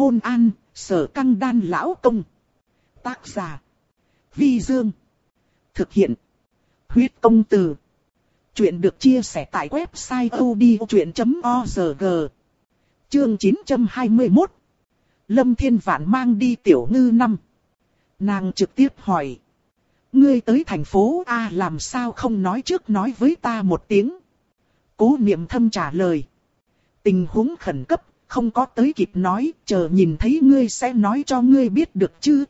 Hôn an, sở căng đan lão công. Tác giả. Vi Dương. Thực hiện. Huyết công từ. Chuyện được chia sẻ tại website odchuyện.org. Chương 921. Lâm Thiên Vạn mang đi tiểu ngư năm. Nàng trực tiếp hỏi. Ngươi tới thành phố A làm sao không nói trước nói với ta một tiếng. Cố niệm thâm trả lời. Tình huống khẩn cấp, không có tới kịp nói, chờ nhìn thấy ngươi sẽ nói cho ngươi biết được chứ.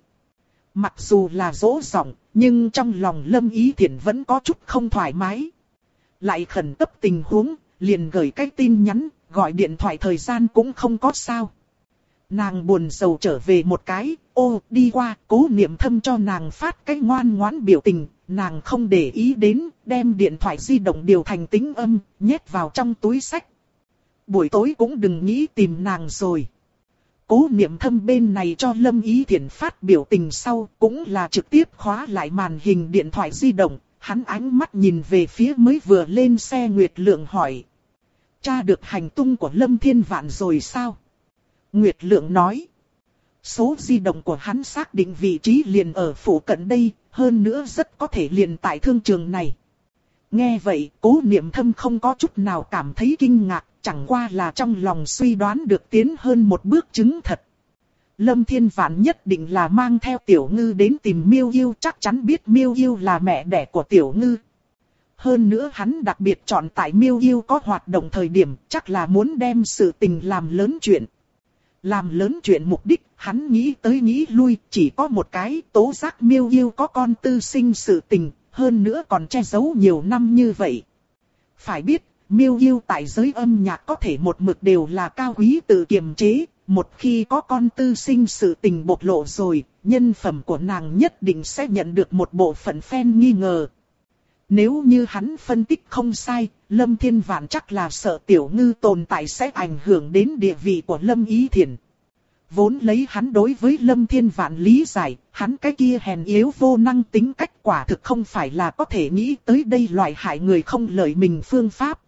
Mặc dù là dỗ giọng, nhưng trong lòng lâm ý thiện vẫn có chút không thoải mái. Lại khẩn cấp tình huống, liền gửi cái tin nhắn, gọi điện thoại thời gian cũng không có sao. Nàng buồn sầu trở về một cái, ô đi qua, cố niệm thâm cho nàng phát cái ngoan ngoãn biểu tình, nàng không để ý đến, đem điện thoại di động điều thành tính âm, nhét vào trong túi sách. Buổi tối cũng đừng nghĩ tìm nàng rồi. Cố niệm thâm bên này cho Lâm Ý Thiển phát biểu tình sau, cũng là trực tiếp khóa lại màn hình điện thoại di động, hắn ánh mắt nhìn về phía mới vừa lên xe Nguyệt Lượng hỏi. Cha được hành tung của Lâm Thiên Vạn rồi sao? Nguyệt Lượng nói. Số di động của hắn xác định vị trí liền ở phủ cận đây, hơn nữa rất có thể liền tại thương trường này. Nghe vậy, cố niệm thâm không có chút nào cảm thấy kinh ngạc, chẳng qua là trong lòng suy đoán được tiến hơn một bước chứng thật. Lâm Thiên Vạn nhất định là mang theo Tiểu Ngư đến tìm Miêu Yêu chắc chắn biết Miêu Yêu là mẹ đẻ của Tiểu Ngư. Hơn nữa hắn đặc biệt chọn tại Miêu Yêu có hoạt động thời điểm chắc là muốn đem sự tình làm lớn chuyện. Làm lớn chuyện mục đích, hắn nghĩ tới nghĩ lui, chỉ có một cái, tố giác miêu yêu có con tư sinh sự tình, hơn nữa còn che giấu nhiều năm như vậy. Phải biết, miêu yêu tại giới âm nhạc có thể một mực đều là cao quý tự kiềm chế, một khi có con tư sinh sự tình bộc lộ rồi, nhân phẩm của nàng nhất định sẽ nhận được một bộ phận fan nghi ngờ. Nếu như hắn phân tích không sai, Lâm Thiên Vạn chắc là sợ tiểu ngư tồn tại sẽ ảnh hưởng đến địa vị của Lâm Ý Thiển. Vốn lấy hắn đối với Lâm Thiên Vạn lý giải, hắn cái kia hèn yếu vô năng tính cách quả thực không phải là có thể nghĩ tới đây loại hại người không lợi mình phương pháp.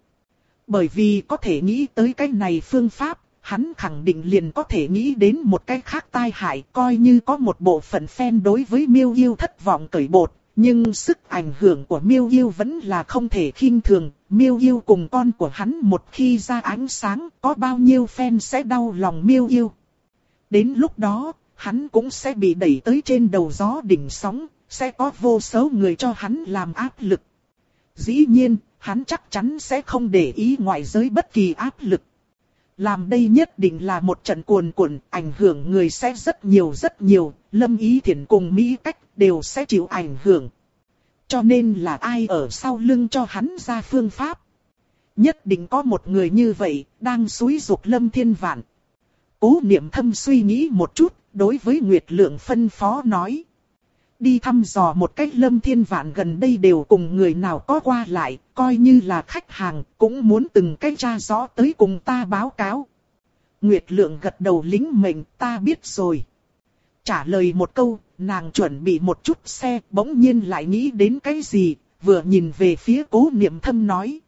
Bởi vì có thể nghĩ tới cái này phương pháp, hắn khẳng định liền có thể nghĩ đến một cái khác tai hại coi như có một bộ phận fan đối với miêu yêu thất vọng cởi bột. Nhưng sức ảnh hưởng của miêu yêu vẫn là không thể khinh thường, miêu yêu cùng con của hắn một khi ra ánh sáng có bao nhiêu fan sẽ đau lòng miêu yêu. Đến lúc đó, hắn cũng sẽ bị đẩy tới trên đầu gió đỉnh sóng, sẽ có vô số người cho hắn làm áp lực. Dĩ nhiên, hắn chắc chắn sẽ không để ý ngoại giới bất kỳ áp lực. Làm đây nhất định là một trận cuồn cuộn, ảnh hưởng người sẽ rất nhiều rất nhiều, lâm ý thiện cùng Mỹ cách đều sẽ chịu ảnh hưởng. Cho nên là ai ở sau lưng cho hắn ra phương pháp. Nhất định có một người như vậy, đang suối dục lâm thiên vạn. Cố niệm thâm suy nghĩ một chút, đối với Nguyệt Lượng phân phó nói. Đi thăm dò một cách lâm thiên vạn gần đây đều cùng người nào có qua lại, coi như là khách hàng, cũng muốn từng cách tra rõ tới cùng ta báo cáo. Nguyệt Lượng gật đầu lính mệnh ta biết rồi. Trả lời một câu, nàng chuẩn bị một chút xe, bỗng nhiên lại nghĩ đến cái gì, vừa nhìn về phía cố niệm thâm nói.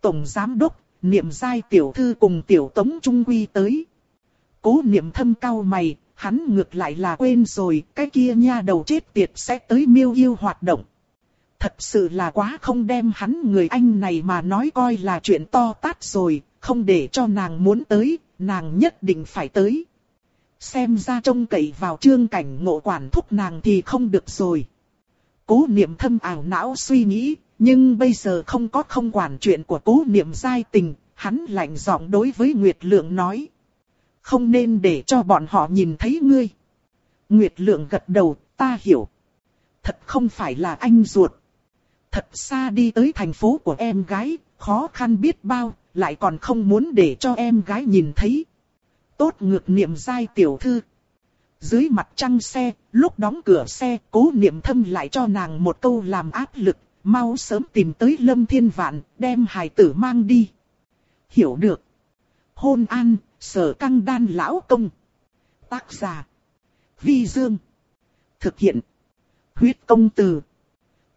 Tổng Giám Đốc, niệm giai tiểu thư cùng tiểu tống trung quy tới. Cố niệm thâm cao mày, hắn ngược lại là quên rồi, cái kia nha đầu chết tiệt sẽ tới miêu yêu hoạt động. Thật sự là quá không đem hắn người anh này mà nói coi là chuyện to tát rồi, không để cho nàng muốn tới, nàng nhất định phải tới. Xem ra trông cậy vào trương cảnh ngộ quản thúc nàng thì không được rồi. Cố niệm thâm ảo não suy nghĩ, nhưng bây giờ không có không quản chuyện của cố niệm giai tình, hắn lạnh giọng đối với Nguyệt Lượng nói. Không nên để cho bọn họ nhìn thấy ngươi. Nguyệt Lượng gật đầu, ta hiểu. Thật không phải là anh ruột. Thật xa đi tới thành phố của em gái, khó khăn biết bao, lại còn không muốn để cho em gái nhìn thấy. Tốt ngược niệm giai tiểu thư. Dưới mặt trăng xe, lúc đóng cửa xe, cố niệm thâm lại cho nàng một câu làm áp lực, mau sớm tìm tới lâm thiên vạn, đem hài tử mang đi. Hiểu được. Hôn an, sở căng đan lão công. Tác giả. Vi Dương. Thực hiện. Huyết công từ.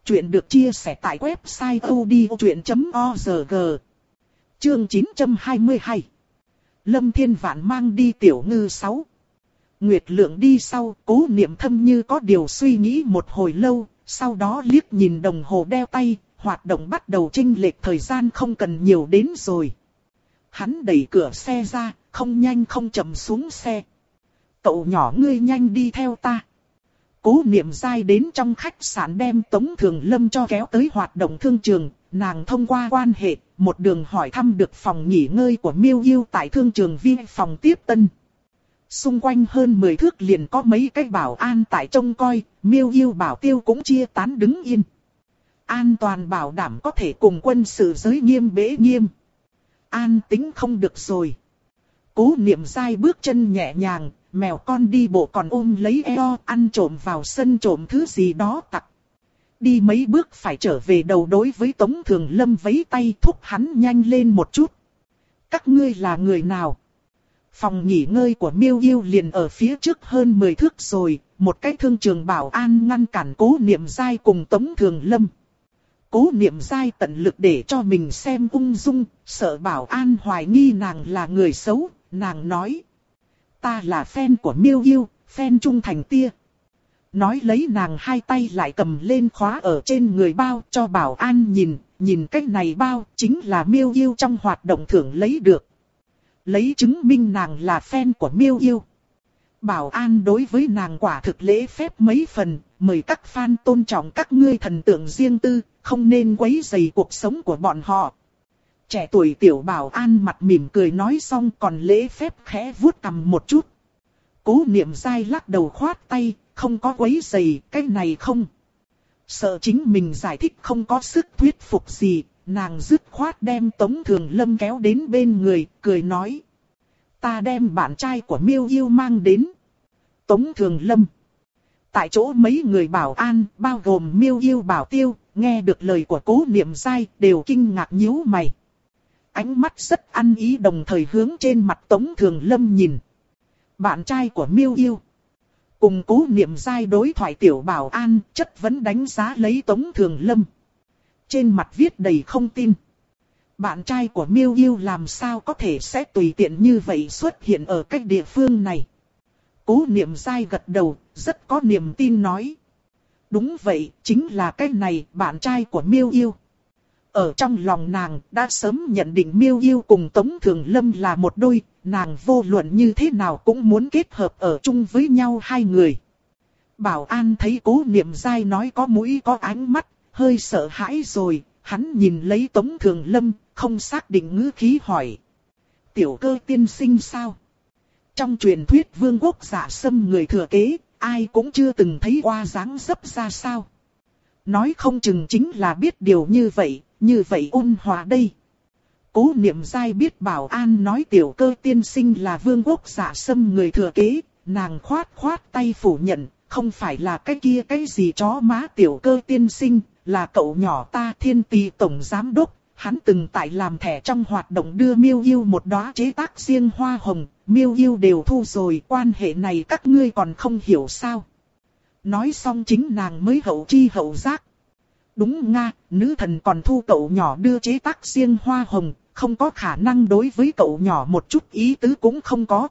Chuyện được chia sẻ tại website odchuyện.org. Chương 922. Lâm Thiên Vạn mang đi tiểu ngư 6. Nguyệt lượng đi sau, cố niệm thâm như có điều suy nghĩ một hồi lâu, sau đó liếc nhìn đồng hồ đeo tay, hoạt động bắt đầu trinh lệch thời gian không cần nhiều đến rồi. Hắn đẩy cửa xe ra, không nhanh không chậm xuống xe. Cậu nhỏ ngươi nhanh đi theo ta. Cố niệm dai đến trong khách sạn đem Tống Thường Lâm cho kéo tới hoạt động thương trường, nàng thông qua quan hệ, một đường hỏi thăm được phòng nghỉ ngơi của miêu yêu tại thương trường viên phòng tiếp tân. Xung quanh hơn 10 thước liền có mấy cái bảo an tại trông coi, miêu yêu bảo tiêu cũng chia tán đứng yên. An toàn bảo đảm có thể cùng quân sự giới nghiêm bế nghiêm. An tính không được rồi. Cố niệm dai bước chân nhẹ nhàng, mèo con đi bộ còn ôm lấy eo ăn trộm vào sân trộm thứ gì đó tặc. Đi mấy bước phải trở về đầu đối với Tống Thường Lâm vấy tay thúc hắn nhanh lên một chút. Các ngươi là người nào? Phòng nghỉ ngơi của miêu yêu liền ở phía trước hơn 10 thước rồi, một cái thương trường bảo an ngăn cản cố niệm dai cùng Tống Thường Lâm. Cố niệm dai tận lực để cho mình xem ung dung, sợ bảo an hoài nghi nàng là người xấu, nàng nói. Ta là fan của miêu yêu, fan trung thành tia. Nói lấy nàng hai tay lại cầm lên khóa ở trên người bao cho bảo an nhìn, nhìn cách này bao chính là miêu yêu trong hoạt động thưởng lấy được. Lấy chứng minh nàng là fan của miêu yêu. Bảo an đối với nàng quả thực lễ phép mấy phần, mời các fan tôn trọng các ngươi thần tượng riêng tư, không nên quấy rầy cuộc sống của bọn họ. Trẻ tuổi tiểu bảo an mặt mỉm cười nói xong còn lễ phép khẽ vuốt cầm một chút. Cố niệm dai lắc đầu khoát tay, không có quấy rầy, cái này không. Sợ chính mình giải thích không có sức thuyết phục gì, nàng dứt khoát đem Tống Thường Lâm kéo đến bên người, cười nói. Ta đem bạn trai của miêu yêu mang đến. Tống Thường Lâm. Tại chỗ mấy người bảo an, bao gồm miêu yêu bảo tiêu, nghe được lời của cố niệm sai đều kinh ngạc nhíu mày. Ánh mắt rất ăn ý đồng thời hướng trên mặt Tống Thường Lâm nhìn. Bạn trai của miêu yêu. Cùng cố niệm sai đối thoại tiểu bảo an, chất vấn đánh giá lấy Tống Thường Lâm. Trên mặt viết đầy không tin. Bạn trai của miêu yêu làm sao có thể sẽ tùy tiện như vậy xuất hiện ở cách địa phương này. Cố niệm dai gật đầu, rất có niềm tin nói. Đúng vậy, chính là cái này, bạn trai của miêu yêu. Ở trong lòng nàng, đã sớm nhận định miêu yêu cùng Tống Thường Lâm là một đôi, nàng vô luận như thế nào cũng muốn kết hợp ở chung với nhau hai người. Bảo An thấy cố niệm dai nói có mũi có ánh mắt, hơi sợ hãi rồi, hắn nhìn lấy Tống Thường Lâm, không xác định ngữ khí hỏi. Tiểu cơ tiên sinh sao? Trong truyền thuyết vương quốc giả sâm người thừa kế, ai cũng chưa từng thấy qua dáng dấp ra sao. Nói không chừng chính là biết điều như vậy, như vậy ôn hòa đây. Cố niệm dai biết bảo an nói tiểu cơ tiên sinh là vương quốc giả sâm người thừa kế, nàng khoát khoát tay phủ nhận, không phải là cái kia cái gì chó má tiểu cơ tiên sinh, là cậu nhỏ ta thiên tì tổng giám đốc, hắn từng tại làm thẻ trong hoạt động đưa miêu yêu một đóa chế tác riêng hoa hồng, miêu yêu đều thu rồi, quan hệ này các ngươi còn không hiểu sao. Nói xong chính nàng mới hậu chi hậu giác. Đúng nga, nữ thần còn thu cậu nhỏ đưa chế tác riêng hoa hồng, không có khả năng đối với cậu nhỏ một chút ý tứ cũng không có.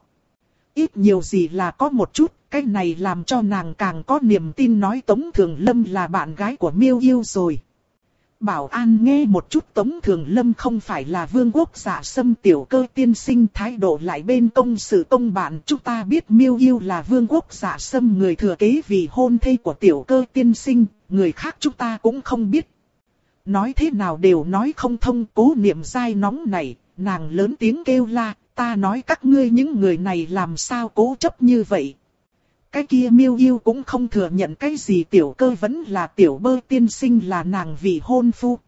Ít nhiều gì là có một chút, cái này làm cho nàng càng có niềm tin nói Tống Thường Lâm là bạn gái của miêu yêu rồi. Bảo An nghe một chút Tống Thường Lâm không phải là vương quốc giả xâm tiểu cơ tiên sinh thái độ lại bên công sự công bạn. Chúng ta biết miêu yêu là vương quốc giả xâm người thừa kế vì hôn thê của tiểu cơ tiên sinh, người khác chúng ta cũng không biết. Nói thế nào đều nói không thông cố niệm dai nóng này, nàng lớn tiếng kêu la, ta nói các ngươi những người này làm sao cố chấp như vậy, cái kia miêu yêu cũng không thừa nhận cái gì tiểu cơ vẫn là tiểu bơ tiên sinh là nàng vị hôn phu.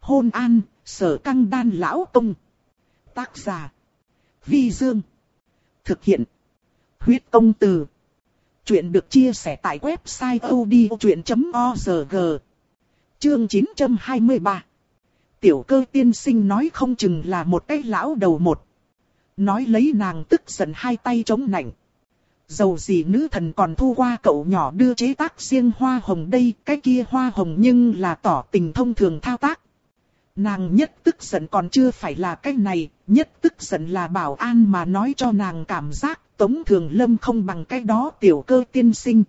Hôn an, sở căng đan lão tông. Tác giả. Vi Dương. Thực hiện. Huyết công từ. Chuyện được chia sẻ tại website odchuyện.org. Chương 923. Tiểu cơ tiên sinh nói không chừng là một cái lão đầu một. Nói lấy nàng tức giận hai tay chống nạnh. Dầu gì nữ thần còn thu qua cậu nhỏ đưa chế tác riêng hoa hồng đây, cái kia hoa hồng nhưng là tỏ tình thông thường thao tác. Nàng nhất tức giận còn chưa phải là cái này, nhất tức giận là bảo an mà nói cho nàng cảm giác Tống Thường Lâm không bằng cái đó tiểu cơ tiên sinh.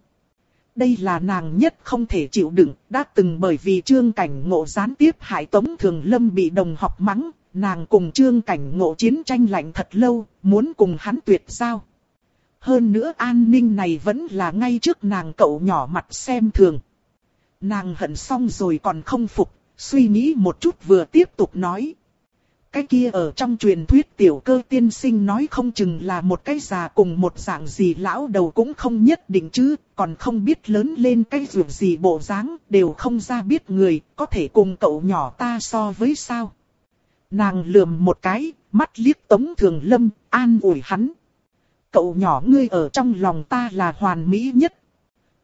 Đây là nàng nhất không thể chịu đựng, đã từng bởi vì trương cảnh ngộ gián tiếp hại Tống Thường Lâm bị đồng học mắng, nàng cùng trương cảnh ngộ chiến tranh lạnh thật lâu, muốn cùng hắn tuyệt sao hơn nữa an ninh này vẫn là ngay trước nàng cậu nhỏ mặt xem thường. Nàng hận xong rồi còn không phục, suy nghĩ một chút vừa tiếp tục nói. Cái kia ở trong truyền thuyết tiểu cơ tiên sinh nói không chừng là một cái già cùng một dạng gì lão đầu cũng không nhất định chứ, còn không biết lớn lên cái ruộng gì bộ dáng, đều không ra biết người, có thể cùng cậu nhỏ ta so với sao. Nàng lườm một cái, mắt liếc tống thường lâm, an ủi hắn. Cậu nhỏ ngươi ở trong lòng ta là hoàn mỹ nhất.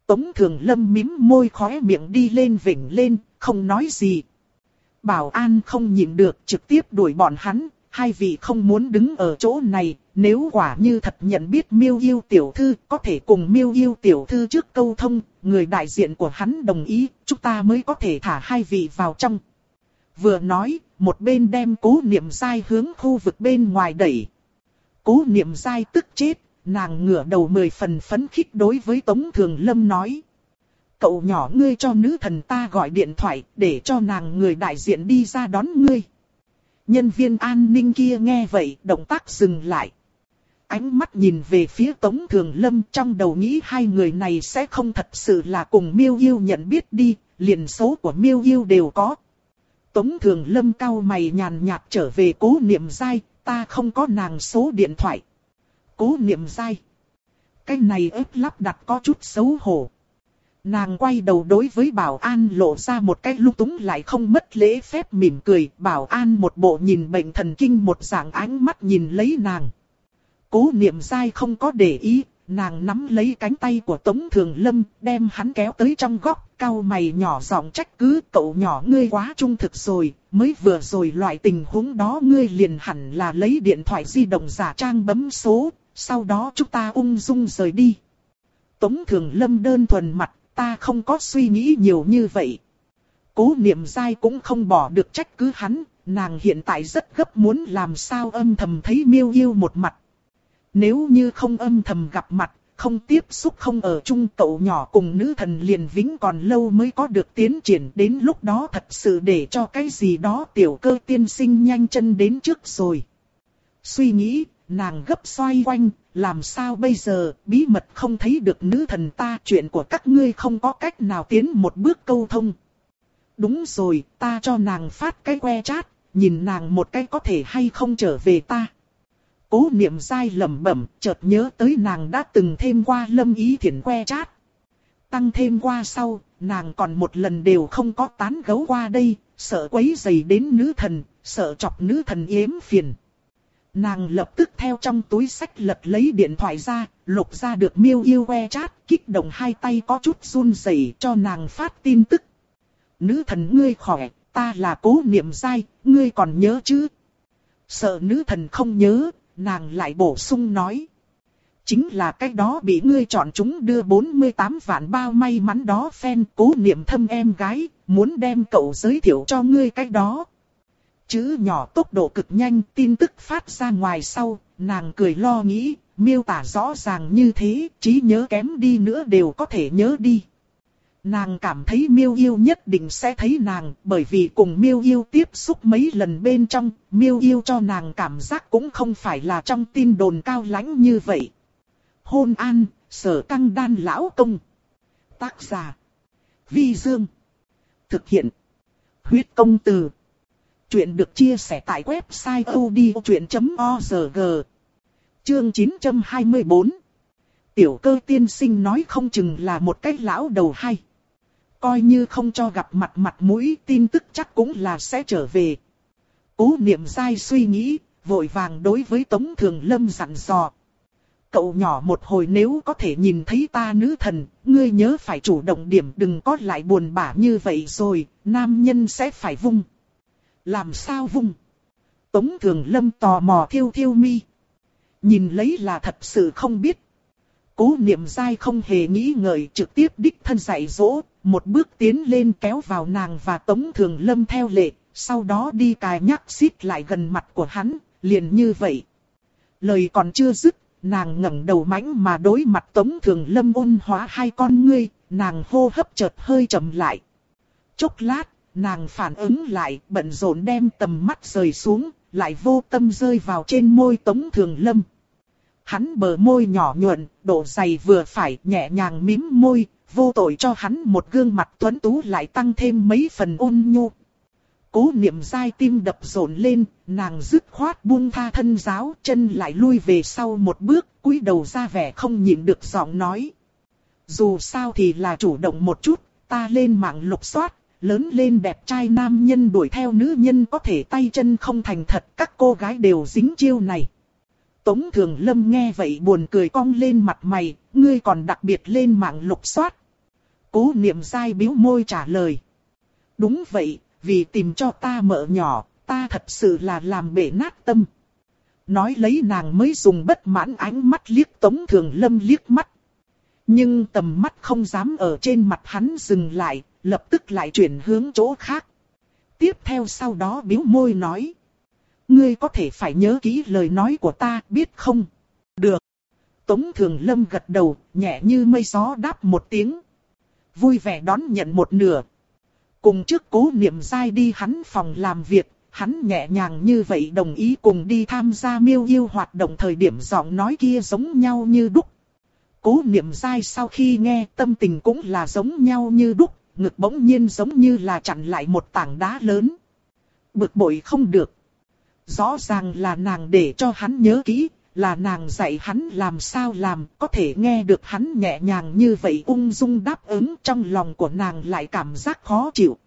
Tống thường lâm mím môi khóe miệng đi lên vỉnh lên, không nói gì, Bảo an không nhịn được trực tiếp đuổi bọn hắn, hai vị không muốn đứng ở chỗ này, nếu quả như thật nhận biết miêu yêu tiểu thư, có thể cùng miêu yêu tiểu thư trước câu thông, người đại diện của hắn đồng ý, chúng ta mới có thể thả hai vị vào trong. Vừa nói, một bên đem cố niệm sai hướng khu vực bên ngoài đẩy. Cố niệm dai tức chết, nàng ngửa đầu mười phần phấn khích đối với Tống Thường Lâm nói cậu nhỏ ngươi cho nữ thần ta gọi điện thoại để cho nàng người đại diện đi ra đón ngươi. Nhân viên an ninh kia nghe vậy, động tác dừng lại. Ánh mắt nhìn về phía Tống Thường Lâm trong đầu nghĩ hai người này sẽ không thật sự là cùng miêu yêu nhận biết đi, liền số của miêu yêu đều có. Tống Thường Lâm cao mày nhàn nhạt trở về cố niệm dai, ta không có nàng số điện thoại. Cố niệm dai. Cái này ép lắp đặt có chút xấu hổ. Nàng quay đầu đối với bảo an lộ ra một cái lúc túng lại không mất lễ phép mỉm cười. Bảo an một bộ nhìn bệnh thần kinh một dạng ánh mắt nhìn lấy nàng. Cố niệm dai không có để ý, nàng nắm lấy cánh tay của Tống Thường Lâm, đem hắn kéo tới trong góc, cao mày nhỏ giọng trách cứ cậu nhỏ ngươi quá trung thực rồi, mới vừa rồi loại tình huống đó ngươi liền hẳn là lấy điện thoại di động giả trang bấm số, sau đó chúng ta ung dung rời đi. Tống Thường Lâm đơn thuần mặt ta không có suy nghĩ nhiều như vậy. Cố niệm dai cũng không bỏ được trách cứ hắn, nàng hiện tại rất gấp muốn làm sao âm thầm thấy miêu yêu một mặt. Nếu như không âm thầm gặp mặt, không tiếp xúc không ở chung cậu nhỏ cùng nữ thần liền vĩnh còn lâu mới có được tiến triển đến lúc đó thật sự để cho cái gì đó tiểu cơ tiên sinh nhanh chân đến trước rồi. Suy nghĩ, nàng gấp xoay quanh, làm sao bây giờ, bí mật không thấy được nữ thần ta, chuyện của các ngươi không có cách nào tiến một bước câu thông. Đúng rồi, ta cho nàng phát cái que chat, nhìn nàng một cái có thể hay không trở về ta. Cố niệm dai lẩm bẩm, chợt nhớ tới nàng đã từng thêm qua lâm ý thiện que chat. Tăng thêm qua sau, nàng còn một lần đều không có tán gấu qua đây, sợ quấy dày đến nữ thần, sợ chọc nữ thần yếm phiền. Nàng lập tức theo trong túi sách lật lấy điện thoại ra, lục ra được miêu yêu que chat, kích động hai tay có chút run rẩy cho nàng phát tin tức. Nữ thần ngươi khỏe, ta là cố niệm dai, ngươi còn nhớ chứ? Sợ nữ thần không nhớ, nàng lại bổ sung nói. Chính là cái đó bị ngươi chọn chúng đưa 48 vạn bao may mắn đó phen cố niệm thâm em gái, muốn đem cậu giới thiệu cho ngươi cái đó. Chữ nhỏ tốc độ cực nhanh, tin tức phát ra ngoài sau, nàng cười lo nghĩ, miêu tả rõ ràng như thế, trí nhớ kém đi nữa đều có thể nhớ đi. Nàng cảm thấy miêu yêu nhất định sẽ thấy nàng, bởi vì cùng miêu yêu tiếp xúc mấy lần bên trong, miêu yêu cho nàng cảm giác cũng không phải là trong tin đồn cao lãnh như vậy. Hôn an, sở căng đan lão công. Tác giả. Vi Dương. Thực hiện. Huyết công từ. Chuyện được chia sẻ tại website odchuyện.org Chương 924 Tiểu cơ tiên sinh nói không chừng là một cái lão đầu hay. Coi như không cho gặp mặt mặt mũi tin tức chắc cũng là sẽ trở về. Cố niệm dai suy nghĩ, vội vàng đối với Tống Thường Lâm dặn dò. Cậu nhỏ một hồi nếu có thể nhìn thấy ta nữ thần, ngươi nhớ phải chủ động điểm đừng có lại buồn bã như vậy rồi, nam nhân sẽ phải vung. Làm sao vung? Tống Thường Lâm tò mò thiêu thiêu mi. Nhìn lấy là thật sự không biết. Cố niệm dai không hề nghĩ ngợi trực tiếp đích thân dạy dỗ, một bước tiến lên kéo vào nàng và Tống Thường Lâm theo lệ, sau đó đi cài nhắc xít lại gần mặt của hắn, liền như vậy. Lời còn chưa dứt, nàng ngẩng đầu mãnh mà đối mặt Tống Thường Lâm ôn hóa hai con ngươi, nàng hô hấp chợt hơi chậm lại. Chốc lát, nàng phản ứng lại, bận rộn đem tầm mắt rời xuống, lại vô tâm rơi vào trên môi Tống Thường Lâm. Hắn bờ môi nhỏ nhuận, độ dày vừa phải, nhẹ nhàng mím môi, vô tội cho hắn một gương mặt tuấn tú lại tăng thêm mấy phần ôn nhu. Cố niệm dai tim đập rộn lên, nàng dứt khoát buông tha thân giáo, chân lại lui về sau một bước, cúi đầu ra vẻ không nhịn được giọng nói. Dù sao thì là chủ động một chút, ta lên mạng lục soát, lớn lên đẹp trai nam nhân đuổi theo nữ nhân có thể tay chân không thành thật, các cô gái đều dính chiêu này. Tống Thường Lâm nghe vậy buồn cười cong lên mặt mày, ngươi còn đặc biệt lên mạng lục soát. Cố niệm dai biếu môi trả lời. Đúng vậy, vì tìm cho ta mợ nhỏ, ta thật sự là làm bể nát tâm. Nói lấy nàng mới dùng bất mãn ánh mắt liếc Tống Thường Lâm liếc mắt. Nhưng tầm mắt không dám ở trên mặt hắn dừng lại, lập tức lại chuyển hướng chỗ khác. Tiếp theo sau đó biếu môi nói. Ngươi có thể phải nhớ kỹ lời nói của ta, biết không? Được. Tống Thường Lâm gật đầu, nhẹ như mây gió đáp một tiếng. Vui vẻ đón nhận một nửa. Cùng trước cố niệm dai đi hắn phòng làm việc, hắn nhẹ nhàng như vậy đồng ý cùng đi tham gia miêu yêu hoạt động thời điểm giọng nói kia giống nhau như đúc. Cố niệm dai sau khi nghe tâm tình cũng là giống nhau như đúc, ngực bỗng nhiên giống như là chặn lại một tảng đá lớn. Bực bội không được. Rõ ràng là nàng để cho hắn nhớ kỹ, là nàng dạy hắn làm sao làm, có thể nghe được hắn nhẹ nhàng như vậy ung dung đáp ứng trong lòng của nàng lại cảm giác khó chịu.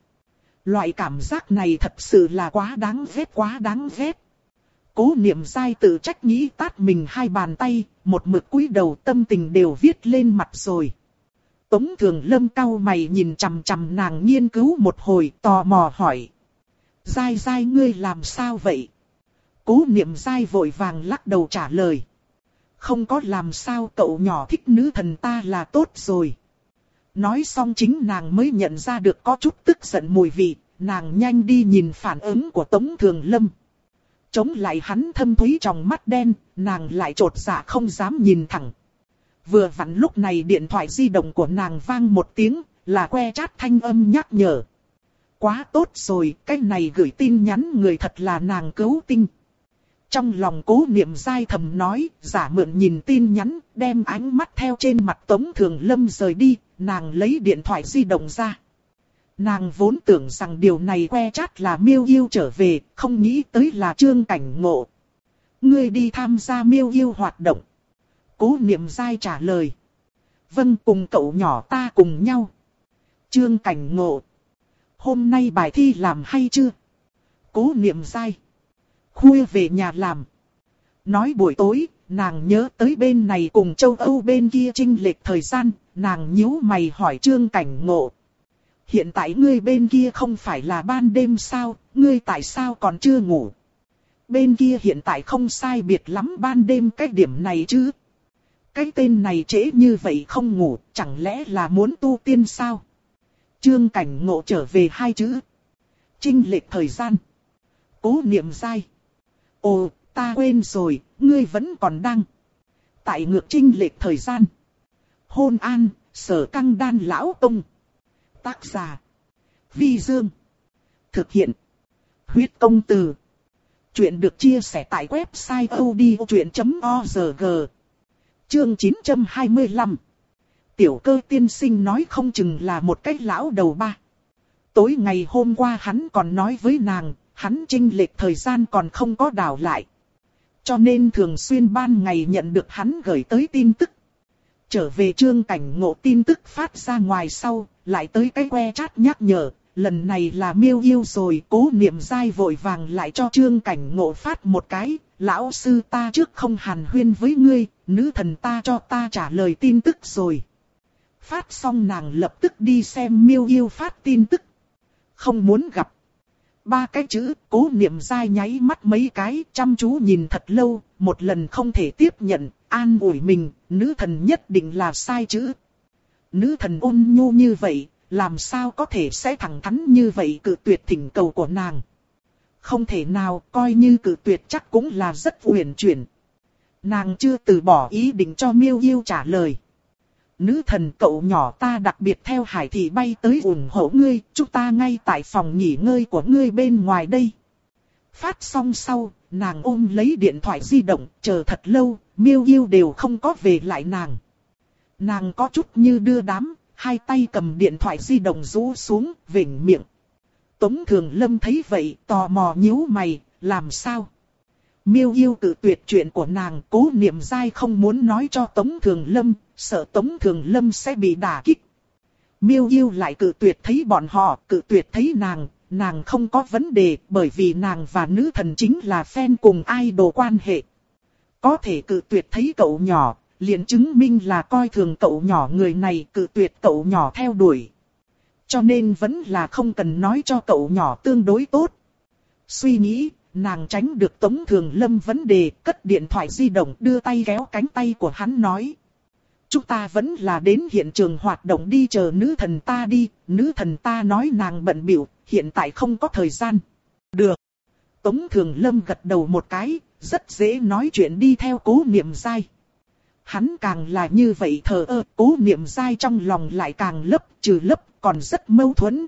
Loại cảm giác này thật sự là quá đáng ghét quá đáng ghét. Cố niệm dai tự trách nghĩ tát mình hai bàn tay, một mực cúi đầu tâm tình đều viết lên mặt rồi. Tống thường lâm cau mày nhìn chằm chằm nàng nghiên cứu một hồi tò mò hỏi. Dai dai ngươi làm sao vậy? Cố niệm dai vội vàng lắc đầu trả lời. Không có làm sao cậu nhỏ thích nữ thần ta là tốt rồi. Nói xong chính nàng mới nhận ra được có chút tức giận mùi vị, nàng nhanh đi nhìn phản ứng của Tống Thường Lâm. Chống lại hắn thâm thúy trong mắt đen, nàng lại trột dạ không dám nhìn thẳng. Vừa vặn lúc này điện thoại di động của nàng vang một tiếng, là que chát thanh âm nhắc nhở. Quá tốt rồi, cái này gửi tin nhắn người thật là nàng cứu tinh. Trong lòng cố niệm dai thầm nói, giả mượn nhìn tin nhắn, đem ánh mắt theo trên mặt Tống Thường Lâm rời đi, nàng lấy điện thoại di động ra. Nàng vốn tưởng rằng điều này que chát là miêu yêu trở về, không nghĩ tới là trương cảnh ngộ. Ngươi đi tham gia miêu yêu hoạt động. Cố niệm dai trả lời. Vâng cùng cậu nhỏ ta cùng nhau. Trương cảnh ngộ. Hôm nay bài thi làm hay chưa? Cố niệm dai. Khuya về nhà làm. Nói buổi tối, nàng nhớ tới bên này cùng châu Âu bên kia trinh lệch thời gian, nàng nhíu mày hỏi trương cảnh ngộ. Hiện tại ngươi bên kia không phải là ban đêm sao, ngươi tại sao còn chưa ngủ? Bên kia hiện tại không sai biệt lắm ban đêm cái điểm này chứ. Cái tên này trễ như vậy không ngủ, chẳng lẽ là muốn tu tiên sao? Trương cảnh ngộ trở về hai chữ. Trinh lệch thời gian. Cố niệm sai Ồ, ta quên rồi, ngươi vẫn còn đang. Tại ngược trinh lệch thời gian. Hôn an, sở căng đan lão ông. Tác giả. Vi Dương. Thực hiện. Huyết công từ. Chuyện được chia sẻ tại website odchuyện.org. Chương 925. Tiểu cơ tiên sinh nói không chừng là một cách lão đầu ba. Tối ngày hôm qua hắn còn nói với nàng, hắn trinh lệch thời gian còn không có đào lại. Cho nên thường xuyên ban ngày nhận được hắn gửi tới tin tức. Trở về trương cảnh ngộ tin tức phát ra ngoài sau, lại tới cái que chat nhắc nhở, lần này là miêu yêu rồi, cố niệm dai vội vàng lại cho trương cảnh ngộ phát một cái, lão sư ta trước không hàn huyên với ngươi, nữ thần ta cho ta trả lời tin tức rồi. Phát xong nàng lập tức đi xem miêu yêu phát tin tức. Không muốn gặp. Ba cái chữ, cố niệm dai nháy mắt mấy cái, chăm chú nhìn thật lâu, một lần không thể tiếp nhận, an ủi mình, nữ thần nhất định là sai chữ. Nữ thần ôn nhu như vậy, làm sao có thể sẽ thẳng thắn như vậy cự tuyệt thỉnh cầu của nàng. Không thể nào, coi như cự tuyệt chắc cũng là rất uyển chuyển. Nàng chưa từ bỏ ý định cho miêu yêu trả lời. Nữ thần cậu nhỏ ta đặc biệt theo hải thị bay tới ủng hộ ngươi, chúng ta ngay tại phòng nghỉ ngơi của ngươi bên ngoài đây. Phát xong sau, nàng ôm lấy điện thoại di động, chờ thật lâu, miêu yêu đều không có về lại nàng. Nàng có chút như đưa đám, hai tay cầm điện thoại di động rũ xuống, vỉnh miệng. Tống Thường Lâm thấy vậy, tò mò nhíu mày, làm sao? Miêu yêu tự tuyệt chuyện của nàng, cố niệm dai không muốn nói cho Tống Thường Lâm, sợ Tống Thường Lâm sẽ bị đả kích. Miêu yêu lại cự tuyệt thấy bọn họ, cự tuyệt thấy nàng, nàng không có vấn đề bởi vì nàng và nữ thần chính là fan cùng idol quan hệ. Có thể cự tuyệt thấy cậu nhỏ, liền chứng minh là coi thường cậu nhỏ người này cự tuyệt cậu nhỏ theo đuổi. Cho nên vẫn là không cần nói cho cậu nhỏ tương đối tốt. Suy nghĩ, nàng tránh được Tống Thường Lâm vấn đề, cất điện thoại di động đưa tay kéo cánh tay của hắn nói. Chúng ta vẫn là đến hiện trường hoạt động đi chờ nữ thần ta đi, nữ thần ta nói nàng bận biểu, hiện tại không có thời gian. Được. Tống Thường Lâm gật đầu một cái, rất dễ nói chuyện đi theo cố niệm dai. Hắn càng là như vậy thờ ơ, cố niệm dai trong lòng lại càng lấp, trừ lấp, còn rất mâu thuẫn.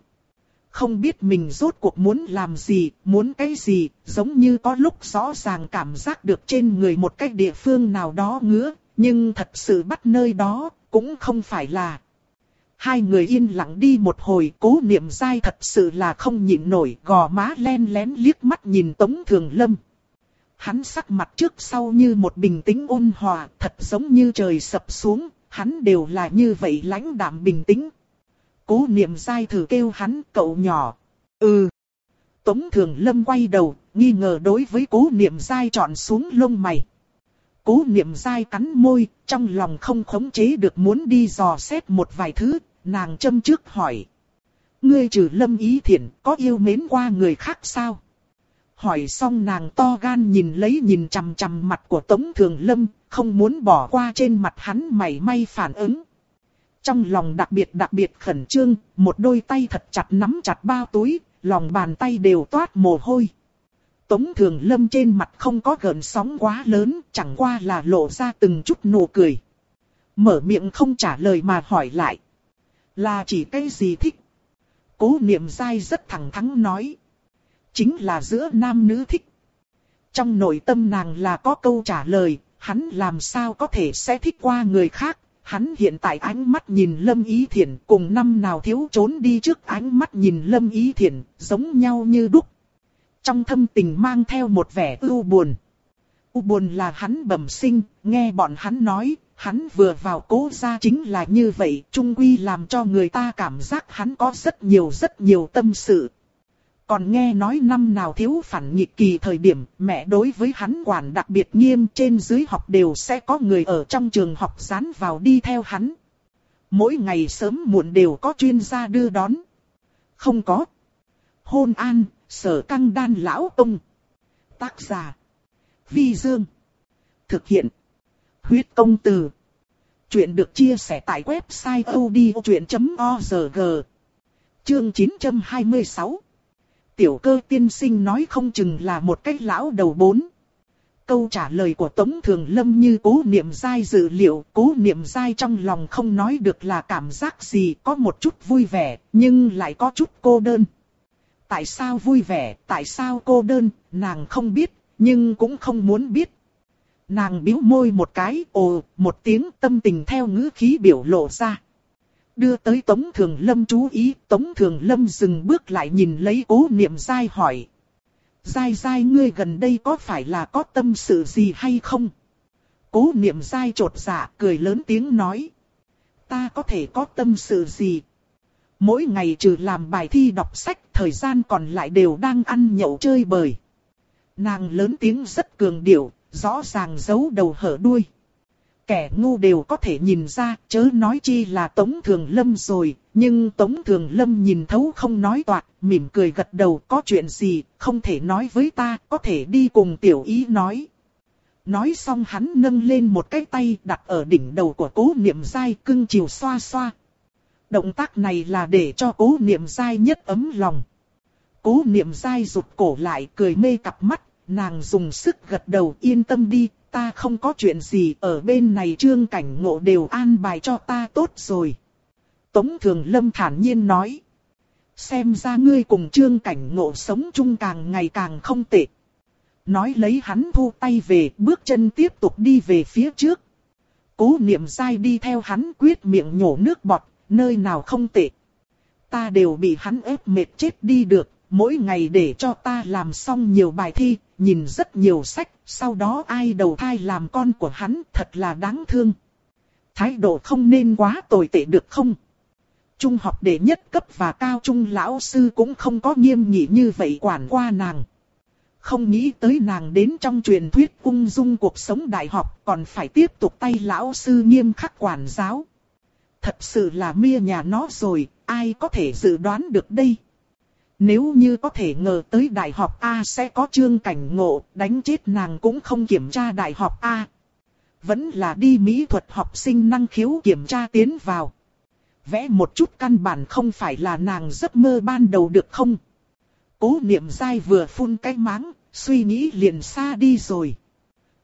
Không biết mình rốt cuộc muốn làm gì, muốn cái gì, giống như có lúc rõ ràng cảm giác được trên người một cái địa phương nào đó ngứa, nhưng thật sự bắt nơi đó, cũng không phải là. Hai người yên lặng đi một hồi, cố niệm dai thật sự là không nhịn nổi, gò má len lén liếc mắt nhìn Tống Thường Lâm. Hắn sắc mặt trước sau như một bình tĩnh ôn hòa, thật giống như trời sập xuống, hắn đều là như vậy lãnh đạm bình tĩnh. Cố niệm dai thử kêu hắn cậu nhỏ. Ừ. Tống Thường Lâm quay đầu, nghi ngờ đối với cố niệm dai chọn xuống lông mày. Cố niệm dai cắn môi, trong lòng không khống chế được muốn đi dò xét một vài thứ, nàng châm trước hỏi. Ngươi trừ lâm ý thiện, có yêu mến qua người khác sao? Hỏi xong nàng to gan nhìn lấy nhìn chằm chằm mặt của Tống Thường Lâm, không muốn bỏ qua trên mặt hắn mảy may phản ứng. Trong lòng đặc biệt đặc biệt khẩn trương, một đôi tay thật chặt nắm chặt bao túi, lòng bàn tay đều toát mồ hôi. Tống Thường Lâm trên mặt không có gợn sóng quá lớn, chẳng qua là lộ ra từng chút nụ cười. Mở miệng không trả lời mà hỏi lại. Là chỉ cái gì thích? Cố niệm dai rất thẳng thắn nói. Chính là giữa nam nữ thích. Trong nội tâm nàng là có câu trả lời, hắn làm sao có thể sẽ thích qua người khác. Hắn hiện tại ánh mắt nhìn Lâm Ý Thiển cùng năm nào thiếu trốn đi trước ánh mắt nhìn Lâm Ý Thiển, giống nhau như đúc. Trong thâm tình mang theo một vẻ ưu buồn. U buồn là hắn bẩm sinh, nghe bọn hắn nói, hắn vừa vào cố gia chính là như vậy, trung quy làm cho người ta cảm giác hắn có rất nhiều rất nhiều tâm sự. Còn nghe nói năm nào thiếu phản nghịch kỳ thời điểm, mẹ đối với hắn quản đặc biệt nghiêm trên dưới học đều sẽ có người ở trong trường học dán vào đi theo hắn. Mỗi ngày sớm muộn đều có chuyên gia đưa đón. Không có. Hôn an, sở căng đan lão ông. Tác giả. Vi Dương. Thực hiện. Huyết công từ. Chuyện được chia sẻ tại website odchuyện.org. Chương 926. Tiểu cơ tiên sinh nói không chừng là một cách lão đầu bốn. Câu trả lời của Tống Thường Lâm như cố niệm dai dự liệu, cố niệm dai trong lòng không nói được là cảm giác gì, có một chút vui vẻ, nhưng lại có chút cô đơn. Tại sao vui vẻ, tại sao cô đơn, nàng không biết, nhưng cũng không muốn biết. Nàng biếu môi một cái, ồ, một tiếng tâm tình theo ngữ khí biểu lộ ra. Đưa tới Tống Thường Lâm chú ý, Tống Thường Lâm dừng bước lại nhìn lấy cố niệm dai hỏi. Dai dai ngươi gần đây có phải là có tâm sự gì hay không? Cố niệm dai trột dạ cười lớn tiếng nói. Ta có thể có tâm sự gì? Mỗi ngày trừ làm bài thi đọc sách, thời gian còn lại đều đang ăn nhậu chơi bời. Nàng lớn tiếng rất cường điệu, rõ ràng giấu đầu hở đuôi. Kẻ ngu đều có thể nhìn ra, chớ nói chi là Tống Thường Lâm rồi, nhưng Tống Thường Lâm nhìn thấu không nói toạc, mỉm cười gật đầu có chuyện gì, không thể nói với ta, có thể đi cùng tiểu ý nói. Nói xong hắn nâng lên một cái tay đặt ở đỉnh đầu của cố niệm dai cưng chiều xoa xoa. Động tác này là để cho cố niệm dai nhất ấm lòng. Cố niệm dai rụt cổ lại cười mê cặp mắt, nàng dùng sức gật đầu yên tâm đi, ta không có chuyện gì ở bên này trương cảnh ngộ đều an bài cho ta tốt rồi. Tống Thường Lâm thản nhiên nói. Xem ra ngươi cùng trương cảnh ngộ sống chung càng ngày càng không tệ. Nói lấy hắn thu tay về, bước chân tiếp tục đi về phía trước. Cố niệm sai đi theo hắn quyết miệng nhổ nước bọt, nơi nào không tệ. Ta đều bị hắn ép mệt chết đi được, mỗi ngày để cho ta làm xong nhiều bài thi, nhìn rất nhiều sách, sau đó ai đầu thai làm con của hắn thật là đáng thương. Thái độ không nên quá tồi tệ được không? Trung học đệ nhất cấp và cao trung lão sư cũng không có nghiêm nghị như vậy quản qua nàng. Không nghĩ tới nàng đến trong truyền thuyết ung dung cuộc sống đại học còn phải tiếp tục tay lão sư nghiêm khắc quản giáo. Thật sự là mia nhà nó rồi, ai có thể dự đoán được đây? Nếu như có thể ngờ tới đại học A sẽ có chương cảnh ngộ, đánh chết nàng cũng không kiểm tra đại học A. Vẫn là đi mỹ thuật học sinh năng khiếu kiểm tra tiến vào. Vẽ một chút căn bản không phải là nàng giấc mơ ban đầu được không? Cố niệm dai vừa phun cái máng, suy nghĩ liền xa đi rồi.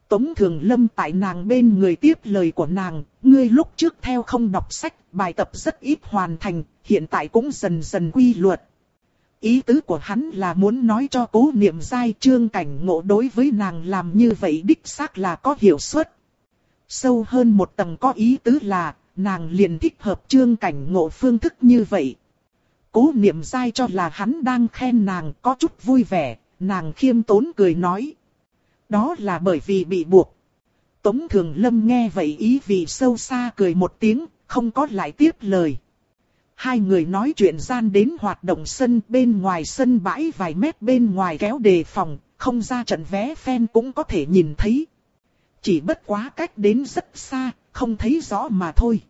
Tống Thường Lâm tại nàng bên người tiếp lời của nàng, ngươi lúc trước theo không đọc sách, bài tập rất ít hoàn thành, hiện tại cũng dần dần quy luật. Ý tứ của hắn là muốn nói cho cố niệm dai trương cảnh ngộ đối với nàng làm như vậy đích xác là có hiệu suất. Sâu hơn một tầng có ý tứ là, nàng liền thích hợp trương cảnh ngộ phương thức như vậy. Cố niệm dai cho là hắn đang khen nàng có chút vui vẻ, nàng khiêm tốn cười nói. Đó là bởi vì bị buộc. Tống Thường Lâm nghe vậy ý vì sâu xa cười một tiếng, không có lại tiếp lời. Hai người nói chuyện gian đến hoạt động sân bên ngoài sân bãi vài mét bên ngoài kéo đề phòng, không ra trận vé fan cũng có thể nhìn thấy. Chỉ bất quá cách đến rất xa, không thấy rõ mà thôi.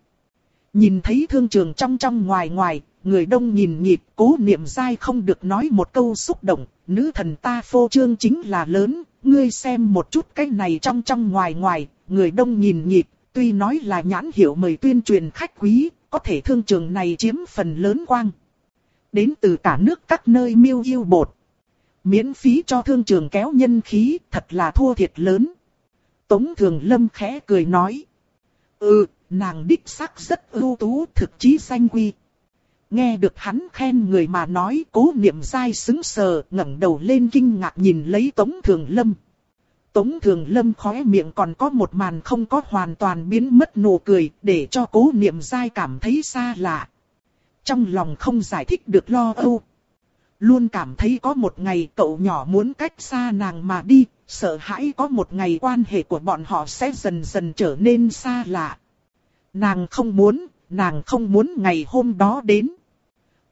Nhìn thấy thương trường trong trong ngoài ngoài, người đông nhìn nhịp, cố niệm dai không được nói một câu xúc động, nữ thần ta phô trương chính là lớn, ngươi xem một chút cái này trong trong ngoài ngoài, người đông nhìn nhịp, tuy nói là nhãn hiệu mời tuyên truyền khách quý, có thể thương trường này chiếm phần lớn quang. Đến từ cả nước các nơi miêu yêu bột. Miễn phí cho thương trường kéo nhân khí, thật là thua thiệt lớn. Tống Thường Lâm khẽ cười nói. Ừ, nàng đích sắc rất ưu tú thực chí danh quy. Nghe được hắn khen người mà nói cố niệm dai xứng sờ ngẩng đầu lên kinh ngạc nhìn lấy Tống Thường Lâm. Tống Thường Lâm khóe miệng còn có một màn không có hoàn toàn biến mất nụ cười để cho cố niệm dai cảm thấy xa lạ. Trong lòng không giải thích được lo âu. Luôn cảm thấy có một ngày cậu nhỏ muốn cách xa nàng mà đi, sợ hãi có một ngày quan hệ của bọn họ sẽ dần dần trở nên xa lạ. Nàng không muốn, nàng không muốn ngày hôm đó đến.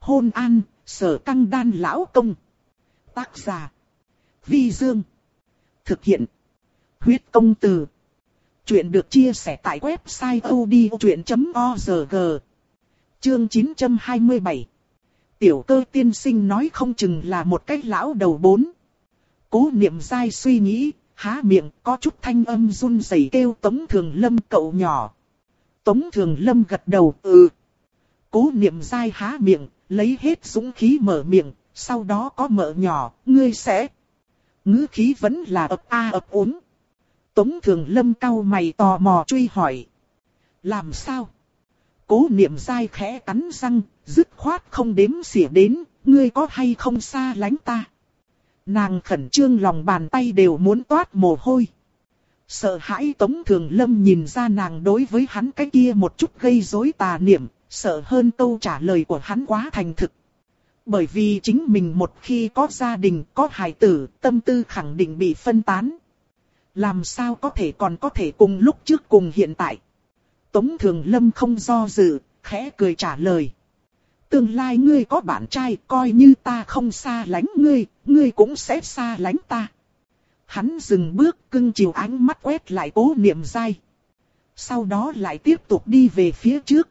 Hôn an, sở căng đan lão công. Tác giả. Vi Dương. Thực hiện. Huyết công từ. Chuyện được chia sẻ tại website odchuyện.org. Chương 927. Tiểu cơ tiên sinh nói không chừng là một cái lão đầu bốn. Cố niệm dai suy nghĩ, há miệng có chút thanh âm run rẩy kêu Tống Thường Lâm cậu nhỏ. Tống Thường Lâm gật đầu ừ. Cố niệm dai há miệng, lấy hết dũng khí mở miệng, sau đó có mở nhỏ, ngươi sẽ. Ngữ khí vẫn là ập a ập ốm. Tống Thường Lâm cau mày tò mò truy hỏi. Làm sao? Cố niệm dai khẽ cắn răng, dứt khoát không đếm xỉa đến, ngươi có hay không xa lánh ta? Nàng khẩn trương lòng bàn tay đều muốn toát mồ hôi. Sợ hãi Tống Thường Lâm nhìn ra nàng đối với hắn cái kia một chút gây rối tà niệm, sợ hơn câu trả lời của hắn quá thành thực. Bởi vì chính mình một khi có gia đình, có hài tử, tâm tư khẳng định bị phân tán. Làm sao có thể còn có thể cùng lúc trước cùng hiện tại. Tống Thường Lâm không do dự, khẽ cười trả lời. Tương lai ngươi có bạn trai, coi như ta không xa lánh ngươi, ngươi cũng sẽ xa lánh ta. Hắn dừng bước cưng chiều ánh mắt quét lại cố niệm dai. Sau đó lại tiếp tục đi về phía trước.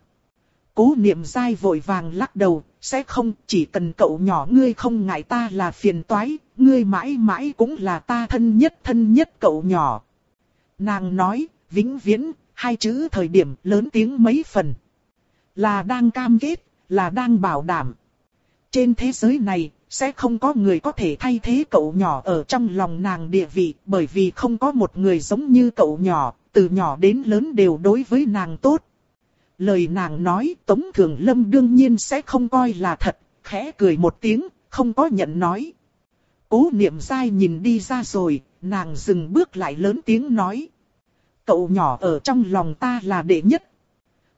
Cố niệm dai vội vàng lắc đầu, sẽ không, chỉ cần cậu nhỏ ngươi không ngại ta là phiền toái, ngươi mãi mãi cũng là ta thân nhất thân nhất cậu nhỏ. Nàng nói, vĩnh viễn, hai chữ thời điểm lớn tiếng mấy phần. Là đang cam kết, là đang bảo đảm. Trên thế giới này, sẽ không có người có thể thay thế cậu nhỏ ở trong lòng nàng địa vị, bởi vì không có một người giống như cậu nhỏ, từ nhỏ đến lớn đều đối với nàng tốt. Lời nàng nói Tống Thường Lâm đương nhiên sẽ không coi là thật, khẽ cười một tiếng, không có nhận nói. Cố niệm dai nhìn đi ra rồi, nàng dừng bước lại lớn tiếng nói. Cậu nhỏ ở trong lòng ta là đệ nhất.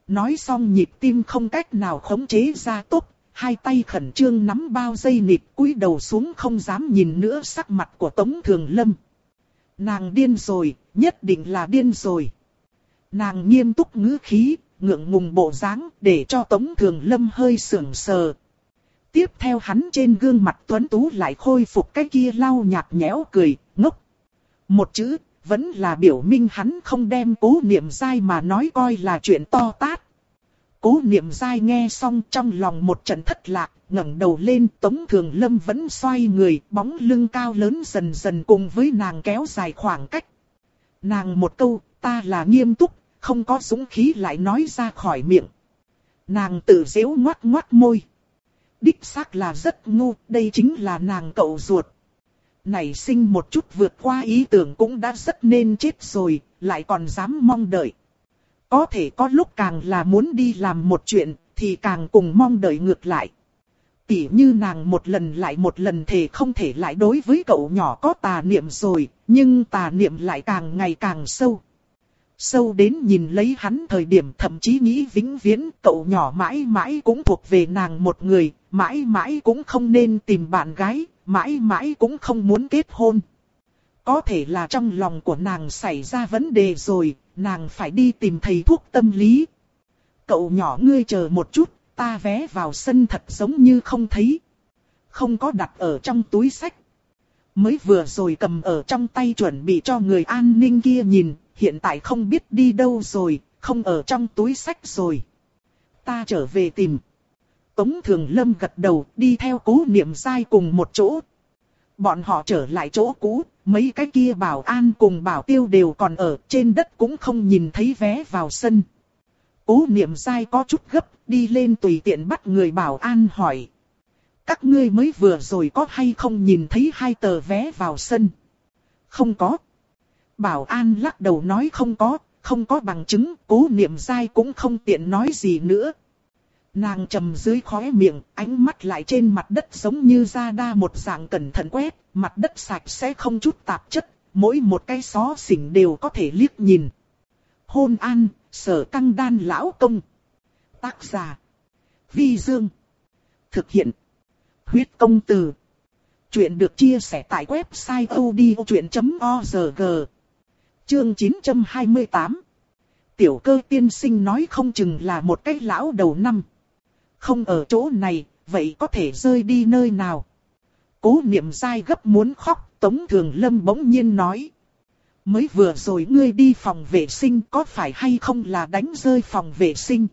Nói xong nhịp tim không cách nào khống chế ra tốt, hai tay khẩn trương nắm bao dây nịt cúi đầu xuống không dám nhìn nữa sắc mặt của Tống Thường Lâm. Nàng điên rồi, nhất định là điên rồi. Nàng nghiêm túc ngữ khí, ngượng ngùng bộ dáng để cho Tống Thường Lâm hơi sưởng sờ. Tiếp theo hắn trên gương mặt tuấn tú lại khôi phục cái kia lau nhạt nhẽo cười, ngốc. Một chữ, vẫn là biểu minh hắn không đem cố niệm dai mà nói coi là chuyện to tát. Cố niệm dai nghe xong trong lòng một trận thất lạc, ngẩng đầu lên Tống Thường Lâm vẫn xoay người, bóng lưng cao lớn dần dần cùng với nàng kéo dài khoảng cách. Nàng một câu, ta là nghiêm túc, không có dũng khí lại nói ra khỏi miệng. Nàng tự dễu ngoắt ngoắt môi. Đích xác là rất ngu, đây chính là nàng cậu ruột. này sinh một chút vượt qua ý tưởng cũng đã rất nên chết rồi, lại còn dám mong đợi. Có thể có lúc càng là muốn đi làm một chuyện, thì càng cùng mong đợi ngược lại. Tỉ như nàng một lần lại một lần thể không thể lại đối với cậu nhỏ có tà niệm rồi, nhưng tà niệm lại càng ngày càng sâu. Sâu đến nhìn lấy hắn thời điểm thậm chí nghĩ vĩnh viễn cậu nhỏ mãi mãi cũng thuộc về nàng một người, mãi mãi cũng không nên tìm bạn gái, mãi mãi cũng không muốn kết hôn. Có thể là trong lòng của nàng xảy ra vấn đề rồi, nàng phải đi tìm thầy thuốc tâm lý. Cậu nhỏ ngươi chờ một chút, ta vé vào sân thật giống như không thấy. Không có đặt ở trong túi sách. Mới vừa rồi cầm ở trong tay chuẩn bị cho người an ninh kia nhìn, hiện tại không biết đi đâu rồi, không ở trong túi sách rồi. Ta trở về tìm. Tống Thường Lâm gật đầu đi theo cố niệm sai cùng một chỗ. Bọn họ trở lại chỗ cũ, mấy cái kia bảo an cùng bảo tiêu đều còn ở trên đất cũng không nhìn thấy vé vào sân. Cố niệm sai có chút gấp, đi lên tùy tiện bắt người bảo an hỏi. Các ngươi mới vừa rồi có hay không nhìn thấy hai tờ vé vào sân? Không có. Bảo an lắc đầu nói không có, không có bằng chứng, cố niệm sai cũng không tiện nói gì nữa. Nàng trầm dưới khóe miệng, ánh mắt lại trên mặt đất giống như da đa một dạng cẩn thận quét, mặt đất sạch sẽ không chút tạp chất, mỗi một cái xó xỉnh đều có thể liếc nhìn. Hôn an, sở căng đan lão công. Tác giả. Vi Dương. Thực hiện. Huyết công từ. Chuyện được chia sẻ tại website odchuyện.org. Chương 928. Tiểu cơ tiên sinh nói không chừng là một cái lão đầu năm không ở chỗ này, vậy có thể rơi đi nơi nào? Cố niệm dai gấp muốn khóc, Tống Thường Lâm bỗng nhiên nói. Mới vừa rồi ngươi đi phòng vệ sinh có phải hay không là đánh rơi phòng vệ sinh?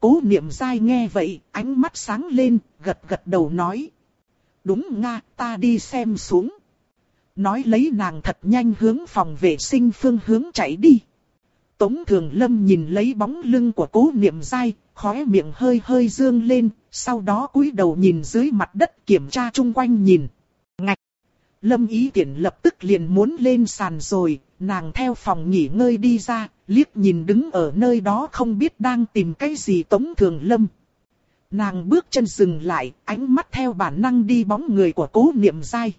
Cố niệm dai nghe vậy, ánh mắt sáng lên, gật gật đầu nói. Đúng nga, ta đi xem xuống. Nói lấy nàng thật nhanh hướng phòng vệ sinh phương hướng chạy đi. Tống Thường Lâm nhìn lấy bóng lưng của cố niệm dai, khóe miệng hơi hơi dương lên, sau đó cúi đầu nhìn dưới mặt đất kiểm tra chung quanh nhìn. Ngạch! Lâm ý tiện lập tức liền muốn lên sàn rồi, nàng theo phòng nghỉ ngơi đi ra, liếc nhìn đứng ở nơi đó không biết đang tìm cái gì Tống Thường Lâm. Nàng bước chân dừng lại, ánh mắt theo bản năng đi bóng người của cố niệm dai.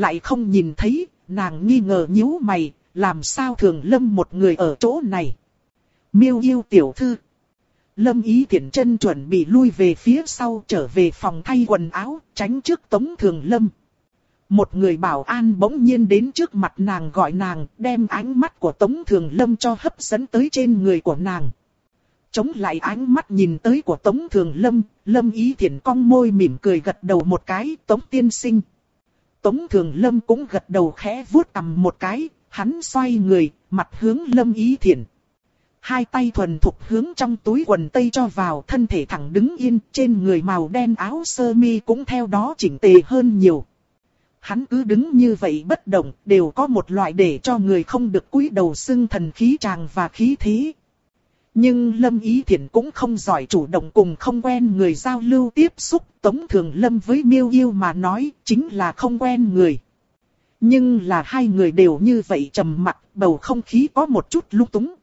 Lại không nhìn thấy, nàng nghi ngờ nhíu mày, làm sao thường lâm một người ở chỗ này. Miêu yêu tiểu thư. Lâm ý thiện chân chuẩn bị lui về phía sau trở về phòng thay quần áo, tránh trước tống thường lâm. Một người bảo an bỗng nhiên đến trước mặt nàng gọi nàng, đem ánh mắt của tống thường lâm cho hấp dẫn tới trên người của nàng. Chống lại ánh mắt nhìn tới của tống thường lâm, lâm ý thiện cong môi mỉm cười gật đầu một cái, tống tiên sinh. Tống thường lâm cũng gật đầu khẽ vuốt cầm một cái, hắn xoay người, mặt hướng lâm ý Thiển. Hai tay thuần thục hướng trong túi quần tây cho vào thân thể thẳng đứng yên trên người màu đen áo sơ mi cũng theo đó chỉnh tề hơn nhiều. Hắn cứ đứng như vậy bất động đều có một loại để cho người không được cúi đầu xưng thần khí tràng và khí thế. Nhưng Lâm Ý Thiển cũng không giỏi chủ động cùng không quen người giao lưu tiếp xúc. Tống Thường Lâm với miêu yêu mà nói chính là không quen người. Nhưng là hai người đều như vậy trầm mặc, bầu không khí có một chút lung túng.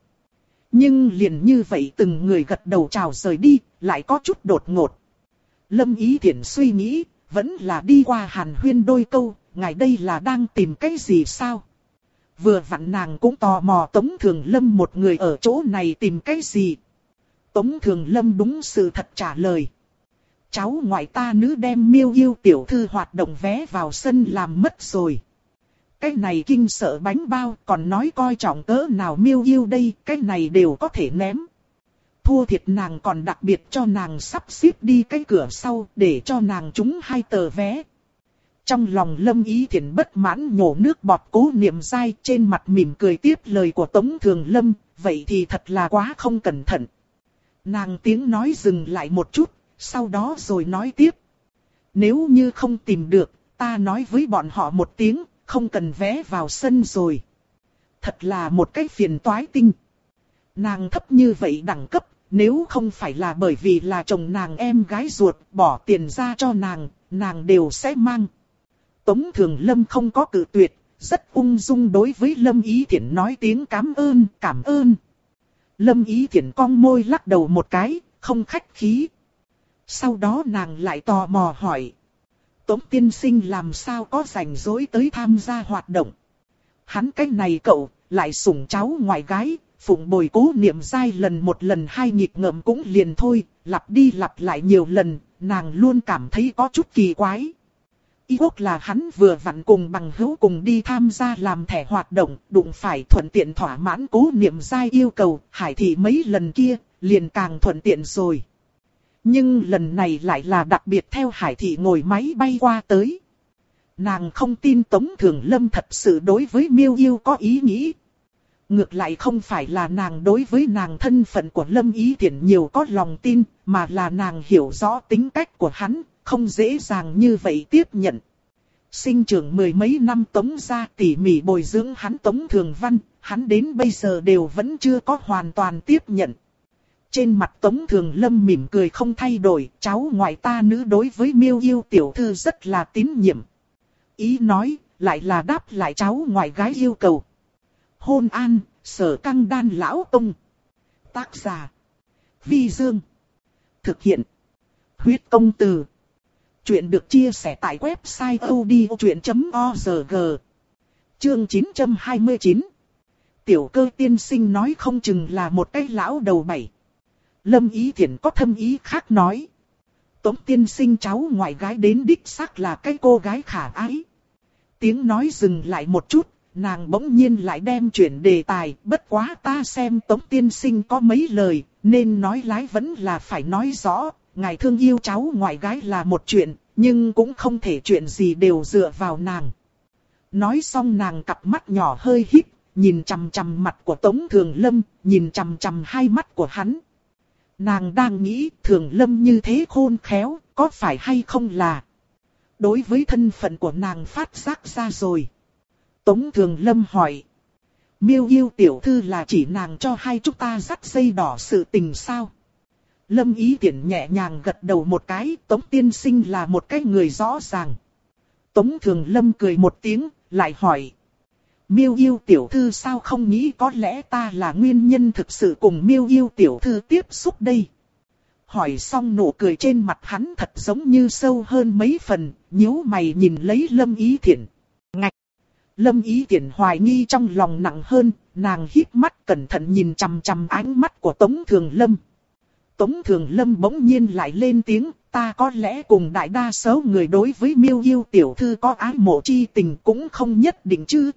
Nhưng liền như vậy từng người gật đầu chào rời đi, lại có chút đột ngột. Lâm Ý Thiển suy nghĩ, vẫn là đi qua hàn huyên đôi câu, ngài đây là đang tìm cái gì sao? Vừa vặn nàng cũng tò mò Tống Thường Lâm một người ở chỗ này tìm cái gì? Tống Thường Lâm đúng sự thật trả lời. Cháu ngoại ta nữ đem miêu yêu tiểu thư hoạt động vé vào sân làm mất rồi. Cái này kinh sợ bánh bao còn nói coi trọng cỡ nào miêu yêu đây, cái này đều có thể ném. Thua thiệt nàng còn đặc biệt cho nàng sắp xếp đi cái cửa sau để cho nàng trúng hai tờ vé. Trong lòng lâm ý thiện bất mãn nhổ nước bọt cố niệm dai trên mặt mỉm cười tiếp lời của Tống Thường Lâm, vậy thì thật là quá không cẩn thận. Nàng tiếng nói dừng lại một chút, sau đó rồi nói tiếp. Nếu như không tìm được, ta nói với bọn họ một tiếng, không cần vé vào sân rồi. Thật là một cái phiền toái tinh. Nàng thấp như vậy đẳng cấp, nếu không phải là bởi vì là chồng nàng em gái ruột bỏ tiền ra cho nàng, nàng đều sẽ mang. Tống Thường Lâm không có cự tuyệt, rất ung dung đối với Lâm Ý Thiển nói tiếng cảm ơn, cảm ơn. Lâm Ý Thiển cong môi lắc đầu một cái, không khách khí. Sau đó nàng lại tò mò hỏi. Tống tiên sinh làm sao có rảnh rỗi tới tham gia hoạt động. Hắn cái này cậu, lại sủng cháu ngoại gái, phụng bồi cố niệm dai lần một lần hai nhịp ngậm cũng liền thôi, lặp đi lặp lại nhiều lần, nàng luôn cảm thấy có chút kỳ quái. Y quốc là hắn vừa vặn cùng bằng hữu cùng đi tham gia làm thẻ hoạt động, đụng phải thuận tiện thỏa mãn cố niệm giai yêu cầu, hải thị mấy lần kia, liền càng thuận tiện rồi. Nhưng lần này lại là đặc biệt theo hải thị ngồi máy bay qua tới. Nàng không tin Tống Thường Lâm thật sự đối với miêu yêu có ý nghĩ. Ngược lại không phải là nàng đối với nàng thân phận của Lâm Ý Thiển nhiều có lòng tin, mà là nàng hiểu rõ tính cách của hắn, không dễ dàng như vậy tiếp nhận. Sinh trưởng mười mấy năm Tống ra tỉ mỉ bồi dưỡng hắn Tống Thường Văn, hắn đến bây giờ đều vẫn chưa có hoàn toàn tiếp nhận. Trên mặt Tống Thường Lâm mỉm cười không thay đổi, cháu ngoại ta nữ đối với miêu yêu tiểu thư rất là tín nhiệm. Ý nói, lại là đáp lại cháu ngoại gái yêu cầu. Hôn an, sở căng đan lão ông. Tác giả. Vi Dương. Thực hiện. Huyết công từ. Chuyện được chia sẻ tại website odchuyện.org. Chương 929. Tiểu cơ tiên sinh nói không chừng là một cái lão đầu bảy. Lâm Ý thiện có thâm ý khác nói. Tống tiên sinh cháu ngoại gái đến đích xác là cái cô gái khả ái. Tiếng nói dừng lại một chút, nàng bỗng nhiên lại đem chuyển đề tài, bất quá ta xem Tống tiên sinh có mấy lời, nên nói lái vẫn là phải nói rõ, ngài thương yêu cháu ngoại gái là một chuyện, nhưng cũng không thể chuyện gì đều dựa vào nàng. Nói xong nàng cặp mắt nhỏ hơi híp, nhìn chằm chằm mặt của Tống Thường Lâm, nhìn chằm chằm hai mắt của hắn. Nàng đang nghĩ thường lâm như thế khôn khéo, có phải hay không là. Đối với thân phận của nàng phát giác ra rồi. Tống thường lâm hỏi. Miêu yêu tiểu thư là chỉ nàng cho hai chúng ta dắt dây đỏ sự tình sao? Lâm ý Tiễn nhẹ nhàng gật đầu một cái, Tống tiên sinh là một cái người rõ ràng. Tống thường lâm cười một tiếng, lại hỏi. Miêu yêu tiểu thư sao không nghĩ có lẽ ta là nguyên nhân thực sự cùng miêu yêu tiểu thư tiếp xúc đây. Hỏi xong nụ cười trên mặt hắn thật giống như sâu hơn mấy phần, nhíu mày nhìn lấy lâm ý thiện. Ngạch! Lâm ý thiện hoài nghi trong lòng nặng hơn, nàng hít mắt cẩn thận nhìn chằm chằm ánh mắt của Tống Thường Lâm. Tống Thường Lâm bỗng nhiên lại lên tiếng, ta có lẽ cùng đại đa số người đối với miêu yêu tiểu thư có ái mộ chi tình cũng không nhất định chứ.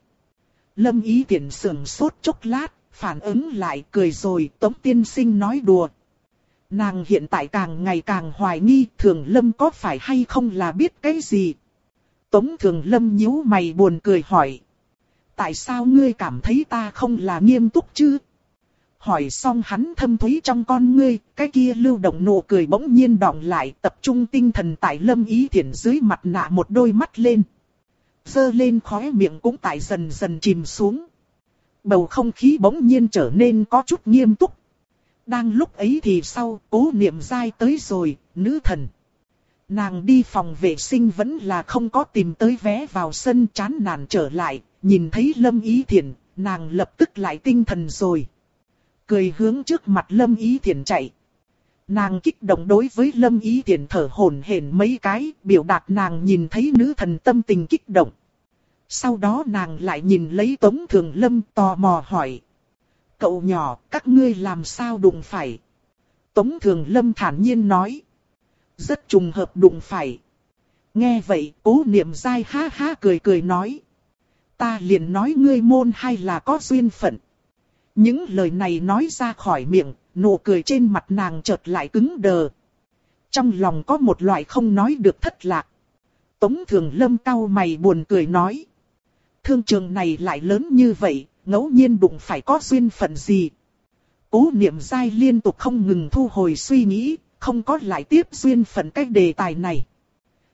Lâm ý tiện sườn sốt chốc lát, phản ứng lại cười rồi Tống Tiên Sinh nói đùa. Nàng hiện tại càng ngày càng hoài nghi Thường Lâm có phải hay không là biết cái gì. Tống Thường Lâm nhíu mày buồn cười hỏi. Tại sao ngươi cảm thấy ta không là nghiêm túc chứ? Hỏi xong hắn thâm thúy trong con ngươi, cái kia lưu động nụ cười bỗng nhiên đọng lại tập trung tinh thần tại lâm ý thiện dưới mặt nạ một đôi mắt lên dơ lên khóe miệng cũng tại dần dần chìm xuống. Bầu không khí bỗng nhiên trở nên có chút nghiêm túc. Đang lúc ấy thì sau, cố niệm dai tới rồi, nữ thần. Nàng đi phòng vệ sinh vẫn là không có tìm tới vé vào sân chán nản trở lại, nhìn thấy Lâm Ý thiện, nàng lập tức lại tinh thần rồi. Cười hướng trước mặt Lâm Ý Thiển chạy. Nàng kích động đối với Lâm Ý Thiển thở hổn hển mấy cái, biểu đạt nàng nhìn thấy nữ thần tâm tình kích động. Sau đó nàng lại nhìn lấy Tống Thường Lâm tò mò hỏi. Cậu nhỏ, các ngươi làm sao đụng phải? Tống Thường Lâm thản nhiên nói. Rất trùng hợp đụng phải. Nghe vậy, cố niệm dai ha ha cười cười nói. Ta liền nói ngươi môn hay là có duyên phận. Những lời này nói ra khỏi miệng, nụ cười trên mặt nàng chợt lại cứng đờ. Trong lòng có một loại không nói được thất lạc. Tống Thường Lâm cau mày buồn cười nói. Thương trường này lại lớn như vậy, ngẫu nhiên đụng phải có duyên phận gì. Cố niệm dai liên tục không ngừng thu hồi suy nghĩ, không có lại tiếp duyên phận cái đề tài này.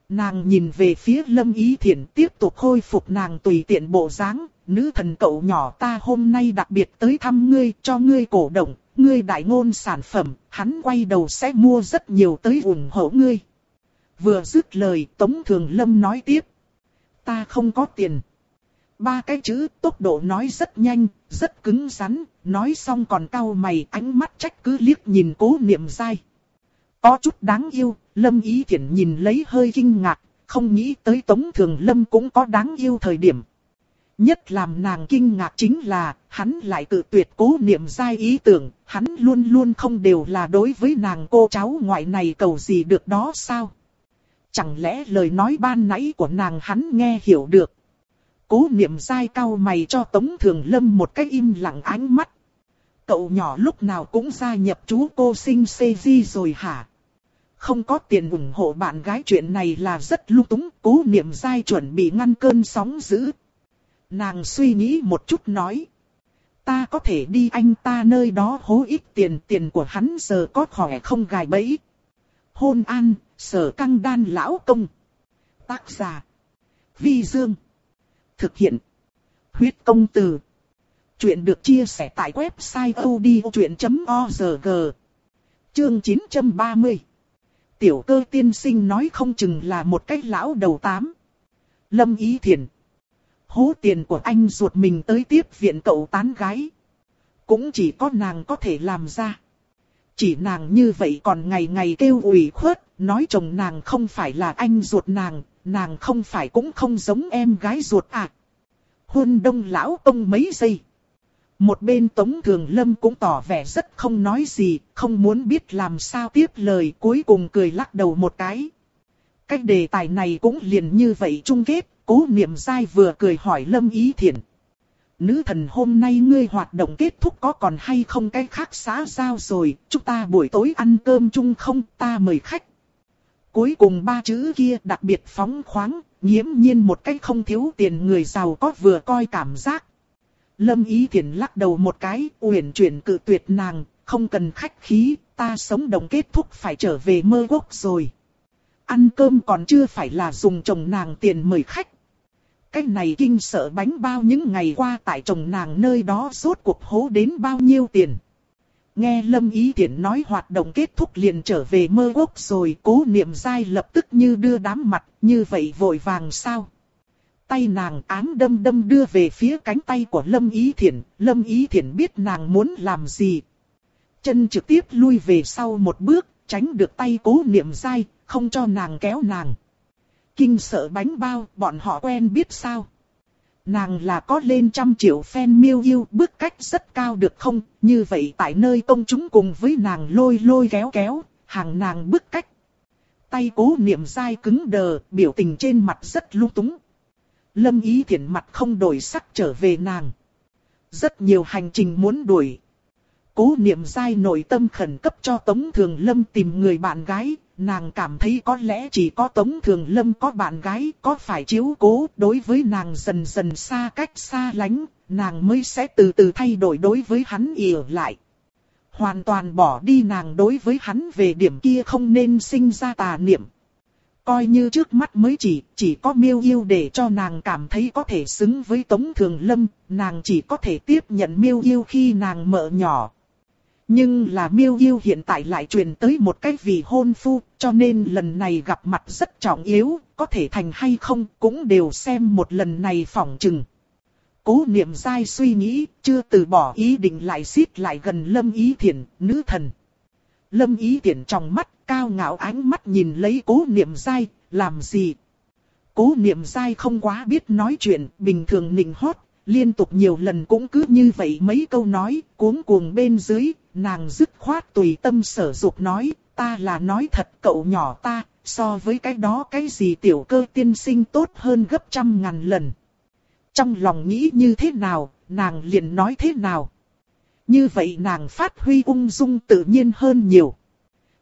Nàng nhìn về phía lâm ý thiện tiếp tục khôi phục nàng tùy tiện bộ dáng, nữ thần cậu nhỏ ta hôm nay đặc biệt tới thăm ngươi cho ngươi cổ động, ngươi đại ngôn sản phẩm, hắn quay đầu sẽ mua rất nhiều tới ủng hộ ngươi. Vừa dứt lời Tống Thường Lâm nói tiếp. Ta không có tiền. Ba cái chữ tốc độ nói rất nhanh, rất cứng rắn, nói xong còn cau mày ánh mắt trách cứ liếc nhìn cố niệm dai. Có chút đáng yêu, Lâm Ý Thiển nhìn lấy hơi kinh ngạc, không nghĩ tới Tống Thường Lâm cũng có đáng yêu thời điểm. Nhất làm nàng kinh ngạc chính là, hắn lại tự tuyệt cố niệm sai ý tưởng, hắn luôn luôn không đều là đối với nàng cô cháu ngoại này cầu gì được đó sao? Chẳng lẽ lời nói ban nãy của nàng hắn nghe hiểu được? Cố niệm sai cao mày cho Tống Thường Lâm một cái im lặng ánh mắt. Cậu nhỏ lúc nào cũng gia nhập chú cô sinh CG rồi hả? Không có tiền ủng hộ bạn gái chuyện này là rất lung túng, cố niệm sai chuẩn bị ngăn cơn sóng dữ. Nàng suy nghĩ một chút nói. Ta có thể đi anh ta nơi đó hố ít tiền, tiền của hắn giờ có khỏe không gài bẫy. Hôn an, sở căng đan lão công. Tác giả. Vi Dương. Thực hiện. Huyết công từ. Chuyện được chia sẻ tại website odchuyện.org. Chương 930. Tiểu cơ tiên sinh nói không chừng là một cách lão đầu tám. Lâm Ý Thiền. Hố tiền của anh ruột mình tới tiếp viện cậu tán gái. Cũng chỉ có nàng có thể làm ra. Chỉ nàng như vậy còn ngày ngày kêu ủy khuất, nói chồng nàng không phải là anh ruột nàng, nàng không phải cũng không giống em gái ruột à. Huân đông lão ông mấy giây. Một bên Tống Thường Lâm cũng tỏ vẻ rất không nói gì, không muốn biết làm sao tiếp lời cuối cùng cười lắc đầu một cái. Cách đề tài này cũng liền như vậy chung kết, cố niệm dai vừa cười hỏi Lâm Ý Thiển. Nữ thần hôm nay ngươi hoạt động kết thúc có còn hay không cái khác xã giao rồi, chúng ta buổi tối ăn cơm chung không ta mời khách. Cuối cùng ba chữ kia đặc biệt phóng khoáng, nghiễm nhiên một cách không thiếu tiền người giàu có vừa coi cảm giác. Lâm Ý Thiển lắc đầu một cái, uyển chuyển cự tuyệt nàng, không cần khách khí, ta sống đồng kết thúc phải trở về mơ quốc rồi. Ăn cơm còn chưa phải là dùng chồng nàng tiền mời khách. Cái này kinh sợ bánh bao những ngày qua tại chồng nàng nơi đó rốt cuộc hố đến bao nhiêu tiền. Nghe Lâm Ý Thiển nói hoạt động kết thúc liền trở về mơ quốc rồi cố niệm dai lập tức như đưa đám mặt như vậy vội vàng sao. Tay nàng ám đâm đâm đưa về phía cánh tay của Lâm Ý Thiển, Lâm Ý Thiển biết nàng muốn làm gì. Chân trực tiếp lui về sau một bước, tránh được tay cố niệm dai, không cho nàng kéo nàng. Kinh sợ bánh bao, bọn họ quen biết sao. Nàng là có lên trăm triệu fan miêu yêu bước cách rất cao được không, như vậy tại nơi công chúng cùng với nàng lôi lôi kéo kéo, hàng nàng bước cách. Tay cố niệm dai cứng đờ, biểu tình trên mặt rất lung túng. Lâm ý thiện mặt không đổi sắc trở về nàng. Rất nhiều hành trình muốn đuổi. Cố niệm dai nội tâm khẩn cấp cho Tống Thường Lâm tìm người bạn gái, nàng cảm thấy có lẽ chỉ có Tống Thường Lâm có bạn gái, có phải chiếu cố đối với nàng dần dần xa cách xa lánh, nàng mới sẽ từ từ thay đổi đối với hắn ỉa lại. Hoàn toàn bỏ đi nàng đối với hắn về điểm kia không nên sinh ra tà niệm. Coi như trước mắt mới chỉ, chỉ có miêu yêu để cho nàng cảm thấy có thể xứng với Tống Thường Lâm, nàng chỉ có thể tiếp nhận miêu yêu khi nàng mợ nhỏ. Nhưng là miêu yêu hiện tại lại truyền tới một cái vị hôn phu, cho nên lần này gặp mặt rất trọng yếu, có thể thành hay không cũng đều xem một lần này phỏng chừng. Cố niệm dai suy nghĩ, chưa từ bỏ ý định lại xiết lại gần lâm ý thiện, nữ thần. Lâm ý thiện trong mắt, cao ngạo ánh mắt nhìn lấy cố niệm dai, làm gì? Cố niệm dai không quá biết nói chuyện, bình thường nịnh hót, liên tục nhiều lần cũng cứ như vậy mấy câu nói, cuống cuồng bên dưới, nàng dứt khoát tùy tâm sở dục nói, ta là nói thật cậu nhỏ ta, so với cái đó cái gì tiểu cơ tiên sinh tốt hơn gấp trăm ngàn lần. Trong lòng nghĩ như thế nào, nàng liền nói thế nào. Như vậy nàng phát huy ung dung tự nhiên hơn nhiều.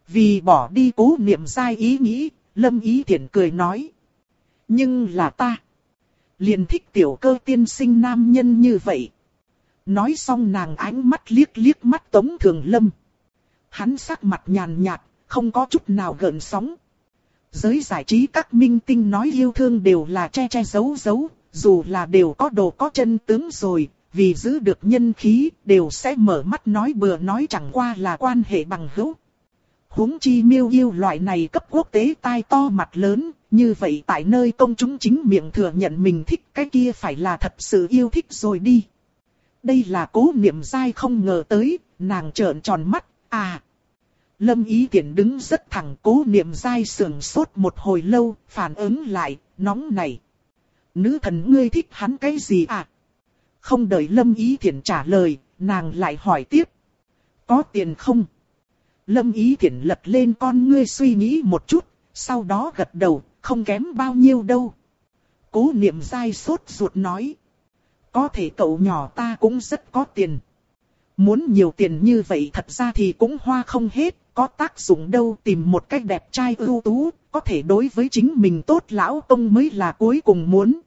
Vì bỏ đi cố niệm sai ý nghĩ, lâm ý thiện cười nói. Nhưng là ta. Liền thích tiểu cơ tiên sinh nam nhân như vậy. Nói xong nàng ánh mắt liếc liếc mắt tống thường lâm. Hắn sắc mặt nhàn nhạt, không có chút nào gợn sóng. Giới giải trí các minh tinh nói yêu thương đều là che che giấu giấu, dù là đều có đồ có chân tướng rồi, vì giữ được nhân khí, đều sẽ mở mắt nói bừa nói chẳng qua là quan hệ bằng hữu huống chi miêu yêu loại này cấp quốc tế tai to mặt lớn, như vậy tại nơi công chúng chính miệng thừa nhận mình thích cái kia phải là thật sự yêu thích rồi đi. Đây là cố niệm dai không ngờ tới, nàng trợn tròn mắt, à. Lâm ý tiện đứng rất thẳng cố niệm dai sườn sốt một hồi lâu, phản ứng lại, nóng này. Nữ thần ngươi thích hắn cái gì à? Không đợi Lâm Ý thiện trả lời, nàng lại hỏi tiếp. Có tiền không? Lâm Ý Thiển lật lên con ngươi suy nghĩ một chút, sau đó gật đầu, không kém bao nhiêu đâu. Cố niệm dai sốt ruột nói. Có thể cậu nhỏ ta cũng rất có tiền. Muốn nhiều tiền như vậy thật ra thì cũng hoa không hết, có tác dụng đâu tìm một cách đẹp trai ưu tú, có thể đối với chính mình tốt lão công mới là cuối cùng muốn.